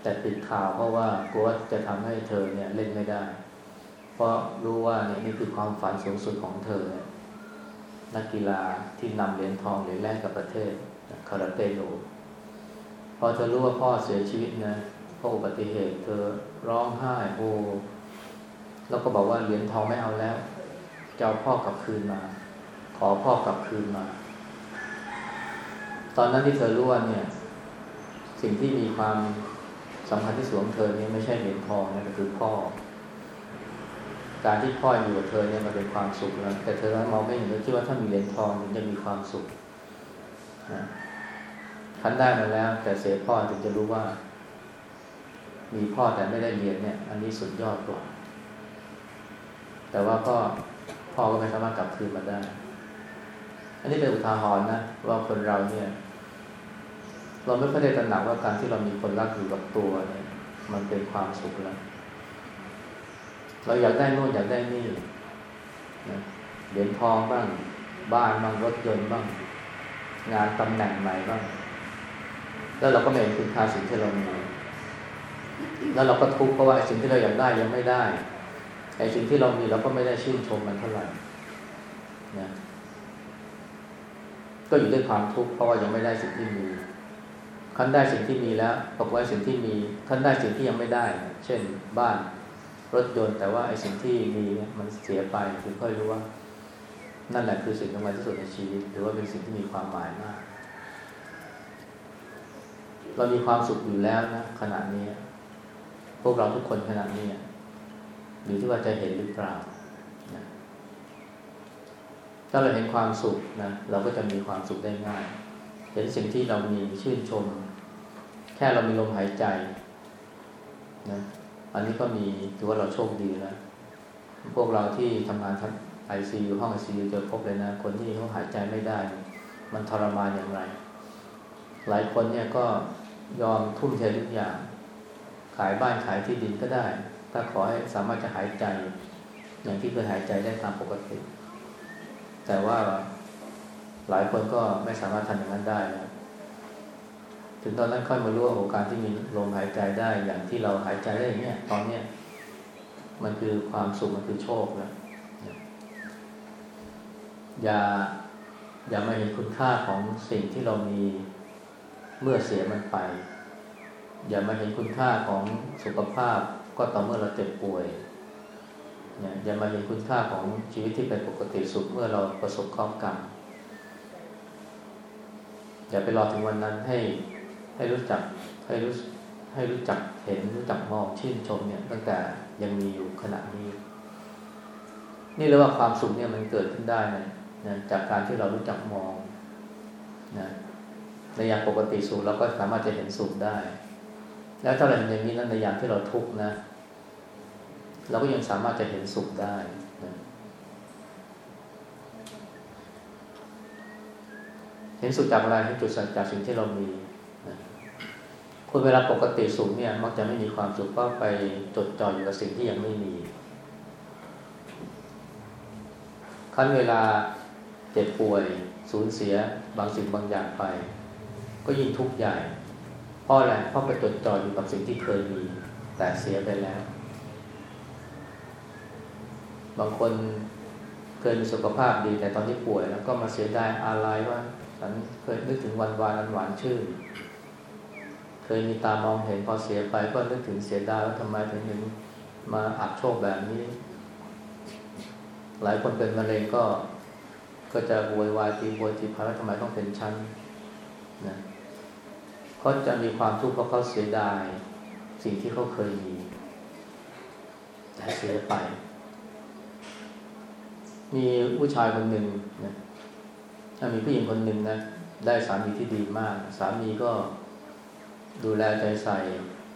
[SPEAKER 1] แต่ปิดข่าวเพราะว่ากลัวจะทำให้เธอเนี่ยเล่นไม่ได้ เพราะรู้ว่าเนี่ยนี่คือความฝันสูงสุดของเธอเนี่ยนักกีฬาที่นำเหรียญทองเหรียญแรกกับประเทศคาราเต้โดพอเธอรู้ว่าพ่อเสียชีวิตนะเพราะอุบัติเหตุเธอร้องไห้โฮ แล้วก็บอกว่าเหรียญทองไม่เอาแล้วจะเอาพ่อกลับคืนมา ขอพ่อกลับคืนมา ตอนนั้นที่เธอรู้ว่าเนี่ย สิ่งที่มีความสำคัญที่สุดของเธอเนี่ยไม่ใช่เหรียญทองนะแต่คือพ่อ การที่พ่ออยู่กับเธอเนี่ยมันเป็นความสุขแล้ว แต่เธอมองไม่เห็นเลยคิดว่าถ้ามีเหรียญทองมันจะมีความสุขนะทันได้มาแล้ว แต่เสียพ่อถึงจะรู้ว่า มีพ่อแต่ไม่ได้เรียนเนี่ย อันนี้สุดยอดกว่า แต่ว่าก็พ่อก็ไม่สามารถกลับคืนมาได้ อันนี้เป็นอุทาหรณ์นะว่าคนเราเนี่ย เราไม่ค่อยได้ตระหนักว่าการที่เรามีคนรักอยู่กับตัวเนี่ย มันเป็นความสุขแล้ว เราอยากได้โน่นอยากได้นี่นะเหรียญทองบ้าง บ้านบ้างรถยนต์บ้าง งานตำแหน่งใหม่บ้าง แล้วเราก็ไม่เห็นคุณค่าสิ่งที่เรามีแล้วเราก็ทุกข์เพราะว่าสิ่งที่เราอยากได้ยังไม่ได้ ไอ้สิ่งที่เรามีเราก็ไม่ได้ชื่นชมมันเท่าไหร่นะก็อยู่ด้วยความทุกข์เพราะว่ายังไม่ได้สิ่งที่มีขั้นได้สิ่งที่มีแล้วบอกไว้สิ่งที่มีขั้นได้สิ่งที่ยังไม่ได้ เช่น บ้านรถยนต์แต่ว่าไอ้สิ่งที่มีมันเสียไปถึงค่อยรู้ว่า นั่นแหละคือสิ่งสำคัญที่สุดในชีวิต หรือว่าเป็นสิ่งที่มีความหมายมาก เรามีความสุขอยู่แล้วนะขณะนี้ พวกเราทุกคนขณะนี้ อยู่ที่ว่าจะเห็นหรือเปล่านะถ้าเราเห็นความสุขนะเราก็จะมีความสุขได้ง่าย เห็นสิ่งที่เรามีชื่นชม แค่เรามีลมหายใจนะอันนี้ก็มีถือว่าเราโชคดีแล้วพวกเราที่ทำงานทั้งไอซียูห้องไอซียูเจอพบเลยนะ คนที่เขาหายใจไม่ได้ มันทรมานอย่างไร หลายคนเนี่ยก็ยอมทุ่มเททุกอย่าง ขายบ้านขายที่ดินก็ได้ ถ้าขอให้สามารถจะหายใจ อย่างที่เคยหายใจได้ตามปกติ แต่ว่าหลายคนก็ไม่สามารถทำอย่างนั้นได้นะถึงตอนนั้นค่อยมารู้ว่าโอการที่มีลมหายใจได้ อย่างที่เราหายใจได้อย่างเนี้ยตอนเนี้ยมันคือความสุขมันคือโชคแล้วอย่าอย่ามาเห็นคุณค่าของสิ่งที่เรามีเมื่อเสียมันไป อย่ามาเห็นคุณค่าของสุขภาพ ก็ต่อเมื่อเราเจ็บป่วยเนี่ย่ามาเห็นคุณค่าของชีวิตที่เป็นปกติสุขเมื่อเราประสบข้อกรรมอย่าไปรอถึงวันนั้นให้ให้รู้จักให้รู้ให้รู้จักเห็นรู้จักมองชื่นชมเนี่ยตั้งแต่ยังมีอยู่ขณะนี้ นี่เรียกว่าความสุขเนี่ยมันเกิดขึ้นได้นะนะจากการที่เรารู้จักมองนะในยามปกติสุขเราก็สามารถจะเห็นสุขได้ แล้วถ้าเราเห็นอย่างนี้นั้นในยามที่เราทุกข์นะ เราก็ยังสามารถจะเห็นสุขได้นะเห็นสุขจากอะไรเห็นจุดสัจจากสิ่งที่เรามีนะคนเวลาปกติสุขเนี่ย มักจะไม่มีความสุขก็ไปจดจ่ออยู่กับสิ่งที่ยังไม่มีขั้นเวลาเจ็บป่วยสูญเสียบางสิ่งบางอย่างไป ก็ยิ่งทุกข์ใหญ่เพราะอะไรเพราะไปจดจ่ออยู่กับสิ่งที่เคยมี แต่เสียไปแล้ว บางคนเคยมีสุขภาพดีแต่ตอนที่ป่วย แล้วก็มาเสียดายอะไรว่าฉันเคยนึกถึงวันวานอันหวานชื่น เคยมีตามองเห็นพอเสียไปก็นึกถึงเสียดายว่าทำไมถึงถึงมาอับโชคแบบนี้ หลายคนเป็นมะเร็งก็ก็จะโวยวายตีโวยตีพายว่าทำไมต้องเป็นชั้นนะเขาจะมีความทุกข์เพราะเขาเสียดาย สิ่งที่เขาเคยมีแต่เสียไป มีผู้ชายคนหนึ่งนะถ้ามีผู้หญิงคนหนึ่งนะ ได้สามีที่ดีมาก สามีก็ดูแลใจใส่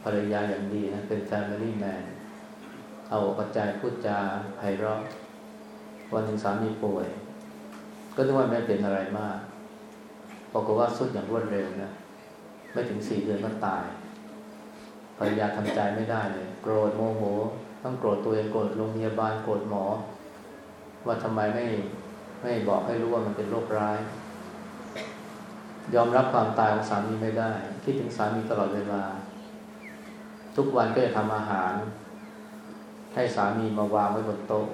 [SPEAKER 1] ภรรยาอย่างดีนะ เป็นแฟมิลี่แมน เอาปัจจัยพูดจาไพเราะวันหนึ่งสามีป่วย ก็นึกว่าไม่เป็นอะไรมากปรากฏว่าสุดอย่างรวดเร็วนะ ไม่ถึงสี่เดือนก็ตาย ภรรยาทำใจไม่ได้เลย โกรธโมโห ต้องโกรธตัวเองโกรธโรงพยาบาลโกรธหมอ ว่าทำไมไม่ไม่บอกให้รู้ว่ามันเป็นโรคร้าย ยอมรับความตายของสามีไม่ได้ คิดถึงสามีตลอดเวลา ทุกวันก็จะทำอาหาร ให้สามีมาวางไว้บนโต๊ะ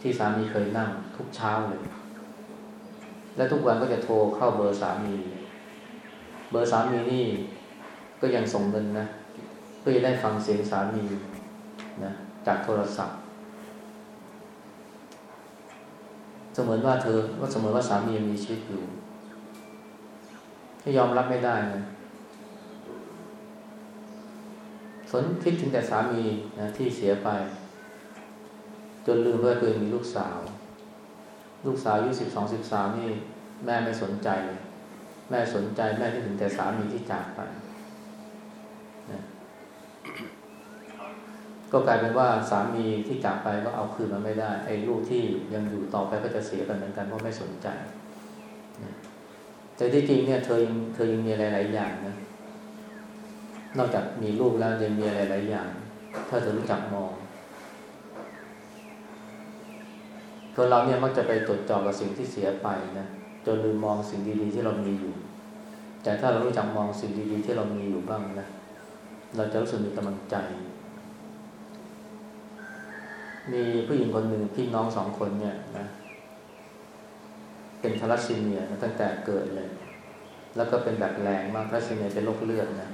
[SPEAKER 1] ที่สามีเคยนั่งทุกเช้าเลย และทุกวันก็จะโทรเข้าเบอร์สามี เบอร์สามีนี่ก็ยังส่งเงินนะเพื่อได้ฟังเสียงสามีนะจากโทรศัพท์ เสมือนว่าเธอว่าเสมือนว่าสามียังมีชีวิตอยู่ที่ยอมรับไม่ได้นะสนคิดถึงแต่สามีนะที่เสียไป จนลืมว่าตัวเองมีลูกสาว ลูกสาวอายุสิบสองสิบสามนี่ แม่ไม่สนใจ แม่สนใจแม่ที่ถึงแต่สามีที่จากไปนะ ก็กลายเป็นว่าสามีที่จากไปก็เอาคืนมาไม่ได้ ไอ้ลูกที่ยังอยู่ต่อไปก็จะเสียกันเหมือนกันเพราะไม่สนใจแต่ที่จริงเนี่ยเธอยังเธอยังมีหลาย ๆ อย่างนะนอกจากมีลูกแล้วยังมีหลาย ๆ อย่าง ถ้าเธอรู้จักมองคนเราเนี่ยมักจะไปจดจ่อกับสิ่งที่เสียไปนะจนลืมมองสิ่งดี ๆ ที่เรามีอยู่ แต่ถ้าเรารู้จักมองสิ่งดี ๆ ที่เรามีอยู่บ้างนะเราจะรู้สึกมีกำลังใจ มีผู้หญิงคนหนึ่งพี่น้องสองคนเนี่ยนะเป็นทารัสซีเมียตั้งแต่เกิดเลย แล้วก็เป็นแบบแรงมากพระซิเนียเป็นโรคเลือดนะ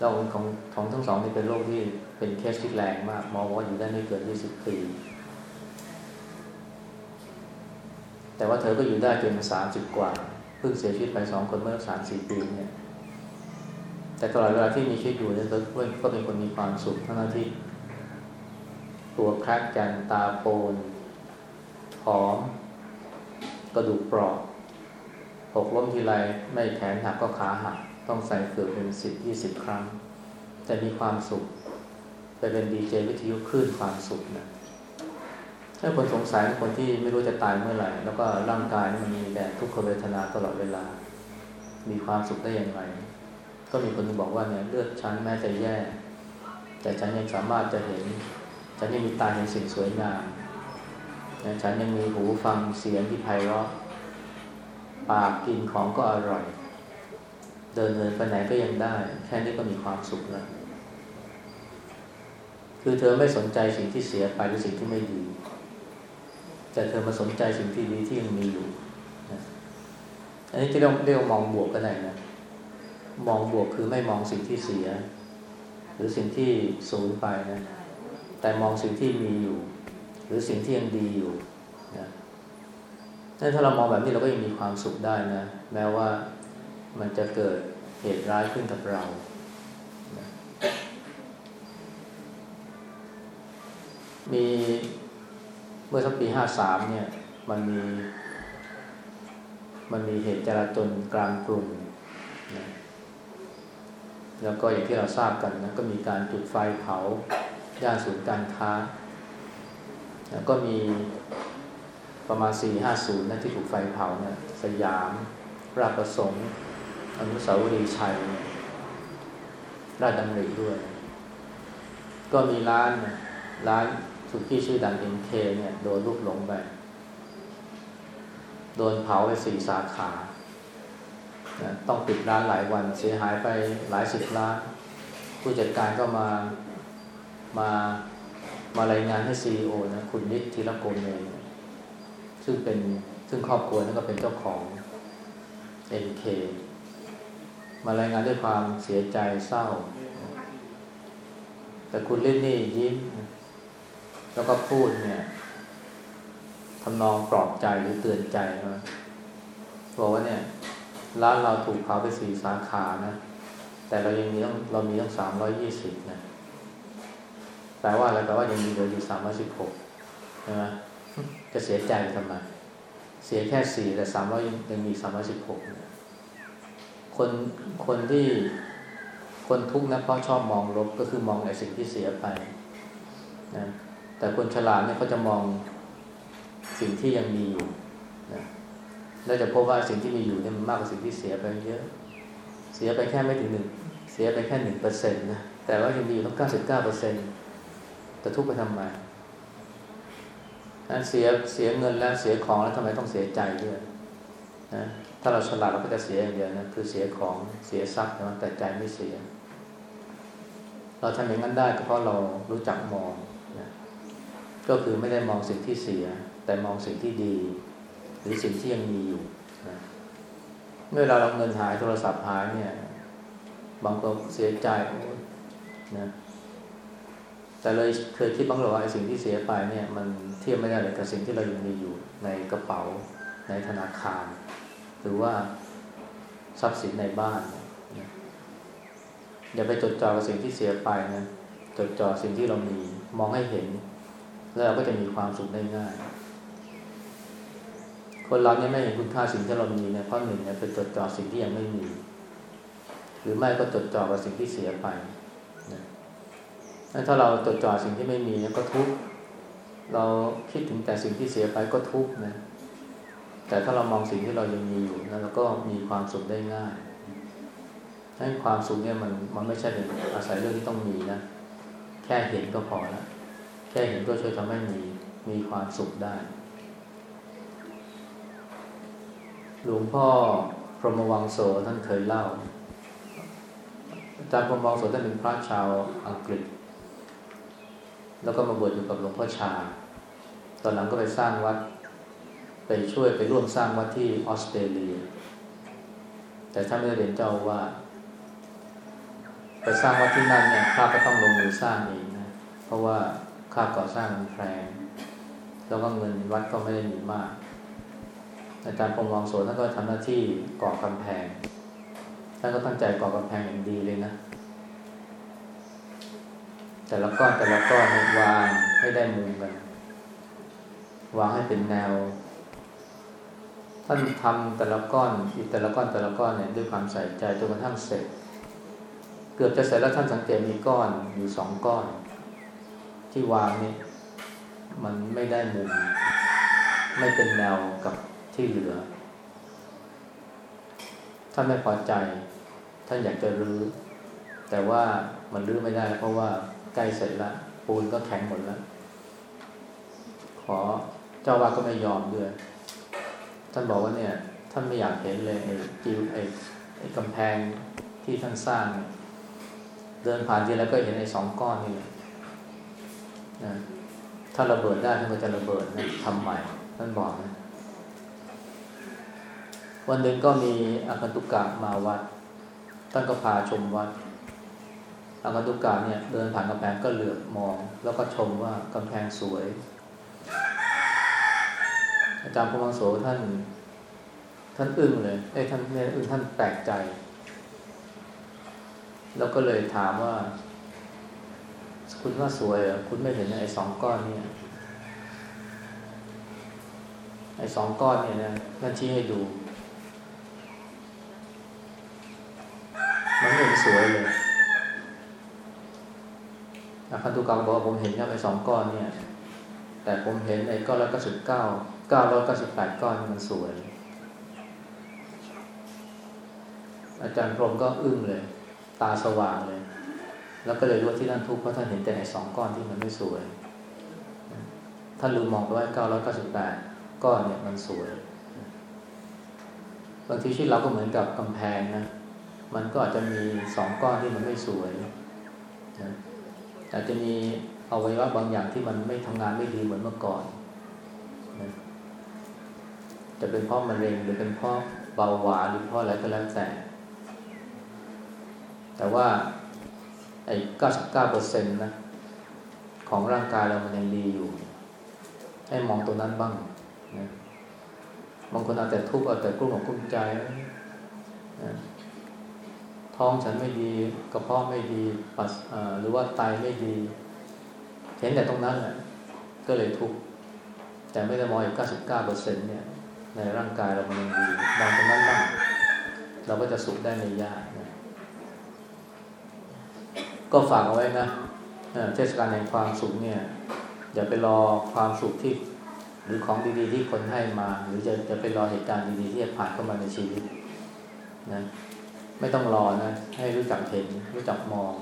[SPEAKER 1] เราของของทั้งสองนี่เป็นโรคที่เป็นเคสที่แรงมากหมอว่าอยู่ได้ไม่เกิน20ปี แต่ว่าเธอก็อยู่ได้จนสามสิบกว่าเพิ่งเสียชีวิตไปสองคนเมื่อสามสี่ปีเนี่ย แต่ตลอดเวลาที่มีชีวิตอยู่เนี่ยเธอก็เป็นคนมีความสุขทั้งที่ ตัวครักกันตาโปนผอม กระดูกเปราะหกล้มทีไรไม่แขนหักก็ขาหัก ต้องใส่เกือบเป็นสิบยี่สิบครั้งแต่มีความสุขไปเป็นดีเจวิทยุคลื่นความสุขนะถ้าคนสงสัยคนที่ไม่รู้จะตายเมื่อไหร่ แล้วก็ร่างกายมันมีแต่ทุกขเวทนาตลอดเวลา มีความสุขได้อย่างไร ก็มีคนบอกว่าเนี่ยเลือดฉันแม้จะแย่ แต่ฉันยังสามารถจะเห็น ฉันยังมีตาเห็นสิ่งสวยงามฉันยังมีหูฟังเสียงที่ไพเราะ ปากกินของก็อร่อย เดินเดินไปไหนก็ยังได้ แค่นี้ก็มีความสุขแล้ว คือเธอไม่สนใจสิ่งที่เสียไปหรือสิ่งที่ไม่ดี แต่เธอมาสนใจสิ่งที่ดีที่ยังมีอยู่อันนี้จะเรียกเรียกมองบวกก็ได้นะ มองบวกคือไม่มองสิ่งที่เสีย หรือสิ่งที่สูญไปนะ แต่มองสิ่งที่มีอยู่ หรือสิ่งที่ยังดีอยู่นะถ้าเรามองแบบนี้เราก็ยังมีความสุขได้นะ แม้ว่ามันจะเกิดเหตุร้ายขึ้นกับเรามีเมื่อสักปีห้าสามเนี่ย มันมี มันมีเหตุจราจนกลางกรุงนะแล้วก็อย่างที่เราทราบกันนะก็มีการจุดไฟเผา ย่านศูนย์การค้า แล้วก็มีประมาณ 4 5 0นะที่ถูกไฟเผาเนี่ยสยาม ราชประสงค์ อนุสาวรีย์ชัย ราชดำริด้วย ก็มีร้านร้านสุกี้ชื่อดังเอ็นเคเนี่ยโดนลูกหลงไป โดนเผาไปสี่สาขาต้องปิดร้านหลายวันเสียหายไปหลายสิบล้าน ผู้จัดการก็มา มามารายงานให้ซีอนะคุณนิดธีรโกเมยซึ่งเป็นซึ่งครอบครัวนั่นก็เป็นเจ้าของ NK มารายงานด้วยความเสียใจเศร้า แต่คุณเล่นนี่ยิ้ม แล้วก็พูดเนี่ยทำนองปลอบใจหรือเตือนใจมาบอกว่าเนี่ยร้านเราถูกเผาไปสี่สาขานะ แต่เรายังมีต้องเรามีต้องสามร้อยยี่สิบนะ แปลว่าอะไรแปลว่ายังมีเหลืออยู่สามร้อยสิบหกใช่ไหมจะเสียใจทำไมเสียแค่สี่แต่สามร้อยยังมีสามร้อยสิบหกคนคนที่คนทุกข์นะเพราะชอบมองลบก็คือมองในสิ่งที่เสียไปนะแต่คนฉลาดเนี่ยเขาจะมองสิ่งที่ยังมีอยู่นะแล้วจะพบว่าสิ่งที่มีอยู่เนี่ยมันมากกว่าสิ่งที่เสียไปเยอะ เสียไปแค่ไม่ถึงหนึ่งเสียไปแค่หนึ่งเปอร์เซ็นต์นะแต่ว่ายังมีอยู่ต้องเก้าสิบเก้าเปอร์เซ็นต์ แต่ทุกข์ไปทำไมนั้นเสียเสียเงินแล้วเสียของแล้วทำไมต้องเสียใจด้วยนะถ้าเราฉลาดเราก็จะเสียอย่างเดียวนะคือเสียของเสียทรัพย์นะแต่ใจไม่เสีย เราทำอย่างนั้นได้ก็เพราะเรารู้จักมองนะก็คือไม่ได้มองสิ่งที่เสีย แต่มองสิ่งที่ดี หรือสิ่งที่ยังมีอยู่นะเมื่อเราเราเงินหายโทรศัพท์หายเนี่ย บางคนเสียใจนะ แต่เลยเคยคิดบ้างหรือว่าไอ้สิ่งที่เสียไปเนี่ยมันเทียบไม่ได้เลยกับสิ่งที่เรายังมีอยู่ในกระเป๋าในธนาคาร หรือว่าทรัพย์สินในบ้านอย่าไปจดจ่อกับสิ่งที่เสียไปนะจดจ่อสิ่งที่เรามีมองให้เห็น แล้วเราก็จะมีความสุขได้ง่าย คนเราเนี่ยไม่เห็นคุณค่าสิ่งที่เรามีเนี่ยเพราะหนึ่งเนี่ยไปจดจ่อสิ่งที่ยังไม่มี หรือไม่ก็จดจ่อกับสิ่งที่เสียไป ถ้าเราจดจ่อสิ่งที่ไม่มีก็ทุกข์เราคิดถึงแต่สิ่งที่เสียไปก็ทุกข์นะแต่ถ้าเรามองสิ่งที่เรายังมีอยู่นะเราก็มีความสุขได้ง่ายให้ความสุขเนี่ยมันมันไม่ใช่เป็นอาศัยเรื่องที่ต้องมีนะแค่เห็นก็พอแล้วแค่เห็นก็ช่วยทำให้มีมีความสุขได้ หลวงพ่อพรหมวังโสท่านเคยเล่าอาจารย์พรหมวังโสท่านเป็นพระชาวอังกฤษ แล้วก็มาบวชอยู่กับหลวงพ่อชา ตอนหลังก็ไปสร้างวัด ไปช่วยไปร่วมสร้างวัดที่ออสเตรเลีย แต่ถ้าไม่ได้เป็นเจ้าว่า ไปสร้างวัดที่นั่นเนี่ยข้าก็ต้องลงมือสร้างเองนะ เพราะว่าค่าก่อสร้างมันแพง แล้วก็เงินวัดก็ไม่ได้มีมาก อาจารย์พงษ์วังโสท่านก็ทำหน้าที่ก่อกำแพง ท่านก็ตั้งใจก่อกำแพงอย่างดีเลยนะ แต่ละก้อนแต่ละก้อนวางให้ได้มุมกันวางให้เป็นแนว ท่านทำแต่ละก้อนอีกแต่ละก้อนแต่ละก้อนเนี่ยด้วยความใส่ใจจนกระทั่งเสร็จ เกือบจะเสร็จแล้วท่านสังเกตมีก้อนอยู่สองก้อน ที่วางนี่มันไม่ได้มุม ไม่เป็นแนวกับที่เหลือ ท่านไม่พอใจ ท่านอยากจะรื้อ แต่ว่ามันรื้อไม่ได้เพราะว่า ใกล้เสร็จแล้วปูนก็แข็งหมดแล้ว ขอเจ้าวาดก็ไม่ยอมด้วยท่านบอกว่าเนี่ย ท่านไม่อยากเห็นเลยไอ้จิวไอ้ไอ้กำแพงที่ท่านสร้าง เดินผ่านทีแล้วก็เห็นไอ้สองก้อนนี่แหละนะถ้าระเบิดได้ท่านก็จะระเบิดนะทำใหม่ ท่านบอกนะวันหนึ่งก็มีอาคันตุกะมาวัด ท่านก็พาชมวัด อาคันตุกะเนี่ยเดินผ่านกำแพงก็เหลือบมอง แล้วก็ชมว่ากำแพงสวย อาจารย์พมังโสท่าน ท่านอึ้งเลยเอ้ท่านเนี่ยอึ้งท่านแปลกใจ แล้วก็เลยถามว่า คุณว่าสวยเหรอคุณไม่เห็นไอ้สองก้อนเนี่ยไอ้สองก้อนเนี่ยนะท่านชี้ให้ดู มันไม่เห็นสวยเลย อาคันตุกาบอกว่าผมเห็นแค่ไอ้สองก้อนเนี่ย แต่ผมเห็นไอ้ก้อนละเก้าสิบเก้าเก้าร้อยเก้าสิบแปดก้อนมันสวย อาจารย์พรมก็อึ้งเลย ตาสว่างเลย แล้วก็เลยรู้ที่นั่นทุกข์เพราะท่านเห็นแต่ไอ้สองก้อนที่มันไม่สวย ท่านลืมมองไปว่าเก้าร้อยเก้าสิบแปดก้อนเนี่ยมันสวยบางทีชีวิตเราก็เหมือนกับกำแพงนะ มันก็อาจจะมีสองก้อนที่มันไม่สวยนะ อาจจะมีอวัยวะบางอย่างที่มันไม่ทำงานไม่ดีเหมือนเมื่อก่อนนะจะเป็นเพราะมะเร็งหรือเป็นเพราะเบาหวานหรือเพราะอะไรก็แล้วแต่ แต่ว่าไอ้เก้าสิบเก้าเปอร์เซ็นต์นะของร่างกายเรามันยังดีอยู่ ให้มองตัวนั้นบ้างนะบางคนเอาแต่ทุกข์เอาแต่กลุ้มอกกลุ้มใจนะ ท้องฉันไม่ดีกระเพาะไม่ดีปัสหรือว่าไตไม่ดี เห็นแต่ตรงนั้นแหละก็เลยทุกข์แต่ไม่ได้มองอีก99เปอร์เซ็นเนี่ย ในร่างกายเรามันยังดีมองตรงนั้นบ้างเราก็จะสุขได้ในยากนะก็ฝากเอาไว้นะเทศกาลแห่งความสุขเนี่ย อย่าไปรอความสุขที่ หรือของดีๆที่คนให้มา หรือจะจะไปรอเหตุการณ์ดีๆที่จะผ่านเข้ามาในชีวิตนะ ไม่ต้องรอนะ ให้รู้จักเห็น รู้จักมอง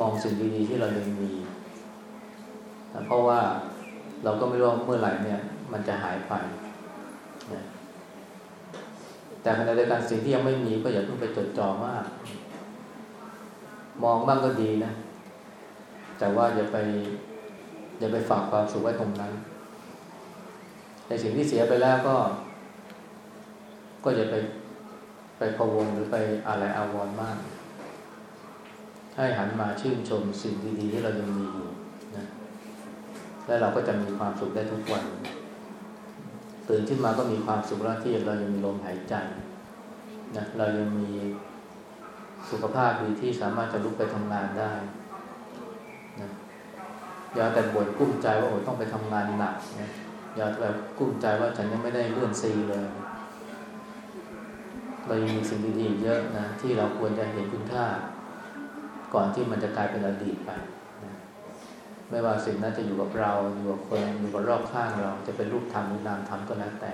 [SPEAKER 1] มองสิ่งดีๆที่เรายังมีเพราะว่าเราก็ไม่รู้เมื่อไหร่เนี่ย มันจะหายไปนะแต่ขณะเดียวกันสิ่งที่ยังไม่มีก็อย่าเพิ่งไปจดจ่อมาก มองบ้างก็ดีนะ แต่ว่าอย่าไป อย่าไปฝากความสุขไว้ตรงนั้นในสิ่งที่เสียไปแล้วก็ ก็อย่าไป ไปพวงหรือไปอะไรอาวรมาก ให้หันมาชื่นชมสิ่งดีๆที่เรายังมีอยู่นะและเราก็จะมีความสุขได้ทุกวัน ตื่นขึ้นมาก็มีความสุขแล้วที่เรายังมีลมหายใจนะเรายังมีสุขภาพดีที่สามารถจะลุกไปทำงานได้นะอย่าแต่บ่นกุ้มใจว่าโอ้ต้องไปทำงานหนักนะอย่าแบบกุ้มใจว่าฉันยังไม่ได้เลื่อนซีเลย เรายังมีสิ่งดีๆเยอะนะที่เราควรจะเห็นคุณค่า ก่อนที่มันจะกลายเป็นอดีตไปนะไม่ว่าสิ่งนั้นจะอยู่กับเราอยู่กับคนอยู่กับรอบข้างเราจะเป็นรูปธรรมหรือนามธรรมก็แล้วแต่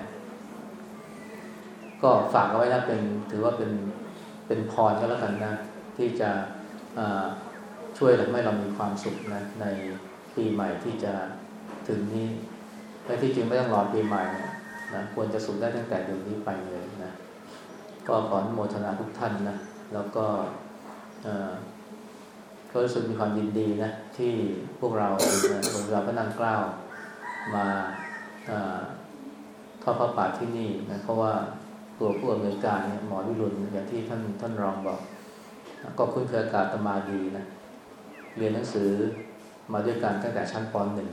[SPEAKER 1] ก็ฝากเอาไว้นะเป็นถือว่าเป็นเป็นพรก็แล้วกันนะ ที่จะช่วยทำให้เรามีความสุขนะในปีใหม่ที่จะถึงนี้และที่จริงไม่ต้องรอปีใหม่นะนะควรจะสุขได้ตั้งแต่เดือนนี้ไปเลยนะ ก็ขออนุโมทนาทุกท่านนะ แล้วก็ก็รู้สึกมีความยินดีนะ ที่พวกเราโรงเรียนพระนางเกล้ามาทอดพระป่าที่นี่นะเพราะว่าตัวผู้อำนวยการเนี่ยหมอวิรุณอย่างที่ท่านท่านรองบอก ก็คุ้นเคยกับตมาดีนะ เรียนหนังสือมาด้วยกันตั้งแต่ชั้นปหนึ่ง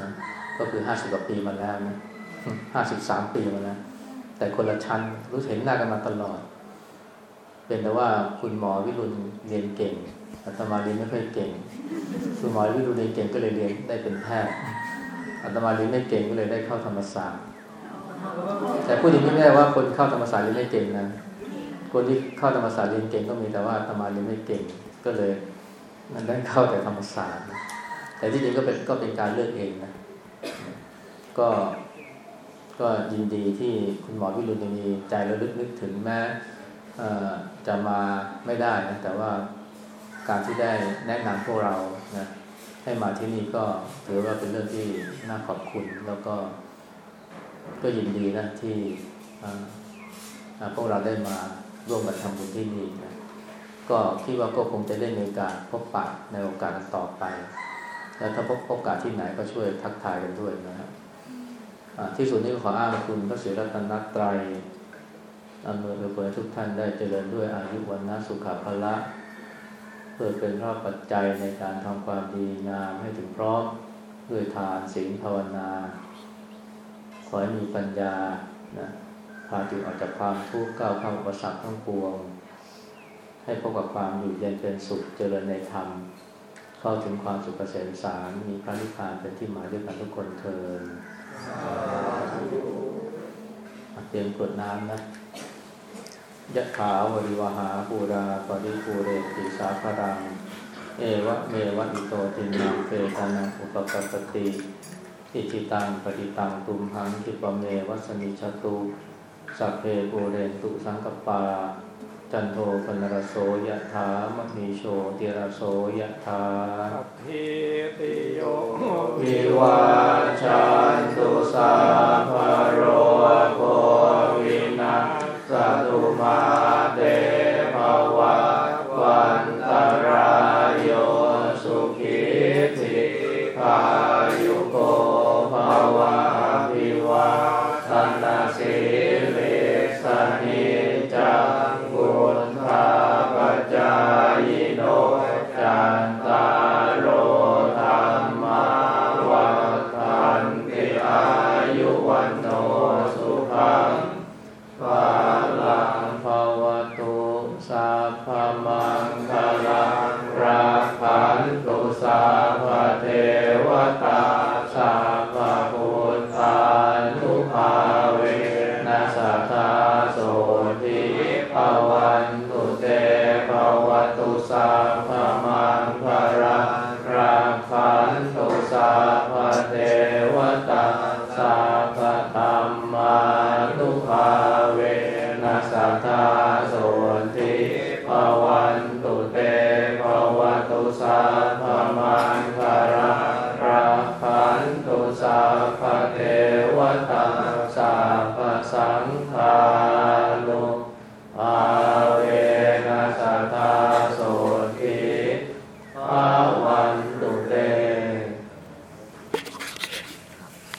[SPEAKER 1] นะก็คือห้าสิบกว่าปีมาแล้วนะห้าสิบสามปีมาแล้ว แต่คนละชั้นรู้เห็นหน้ากันมาตลอด เป็นแต่ว่าคุณหมอวิรุณเรียนเก่งอาตมาเรียนไม่ค่อยเก่งคุณหมอวิรุณเรียนเก่งก็เลยเรียนได้เป็นแพทย์อาตมาเรียนไม่เก่งก็เลยได้เข้าธรรมศาสตร์แต่พูดอย่างนี้ไม่ได้ว่าคนเข้าธรรมศาสตร์เรียนไม่เก่งนะคนที่เข้าธรรมศาสตร์เรียนเก่งก็มีแต่ว่าอาตมาเรียนไม่เก่งก็เลยมันได้เข้าแต่ธรรมศาสตร์แต่ที่จริงก็เป็นก็เป็นการเลือกเองนะก็ ก็ยินดีที่คุณหมอวิรุณยังมีใจระลึกนึกถึงแม้จะมาไม่ได้นะแต่ว่าการที่ได้แนะนำพวกเรานะให้มาที่นี่ก็ถือว่าเป็นเรื่องที่น่าขอบคุณแล้วก็ก็ยินดีนะที่พวกเราได้มาร่วมกันทำบุญที่นี่นะก็คิดว่าก็คงจะได้มีกาสพบปะในโอกาสต่อไป แล้วถ้าพบโอกาสที่ไหนก็ช่วยทักทายกันด้วยนะครับ ที่สุดนี้ขออ้างคุณพระศรีรัตนตรัยอำนวยเพื่อทุกท่านได้เจริญด้วยอายุวันนะสุขภละ เพื่อเป็นรอบปัจจัยในการทำความดีงามให้ถึงพร้อมด้วยทานศีลภาวนา ขอให้มีปัญญานะพาจิตออกจากความทุกข์ก้าวข้ามอุปสรรคทั้งปวง ให้พบกับความอยู่เย็นเป็นสุขเจริญในธรรม เข้าถึงความสุขเกษมสารมีพระนิพพานเป็นที่หมายด้วยกันทุกคนเทิน เตรียมกดน้ำนะยะขาวริวหาปูราปริปูเรติสาคารัง เอวะเมวะอิโตทินังเปตานังอุปกัปติอิจิตังปฏิตังตุมหังคิปเมวัสนิชตุสัพเพปูเรนตุสังกปา จันโทปนรโสยะถามณีโชติรโสยะถา
[SPEAKER 2] พิติโย
[SPEAKER 1] วิวาจันตุสาภโรโควินาสตุมา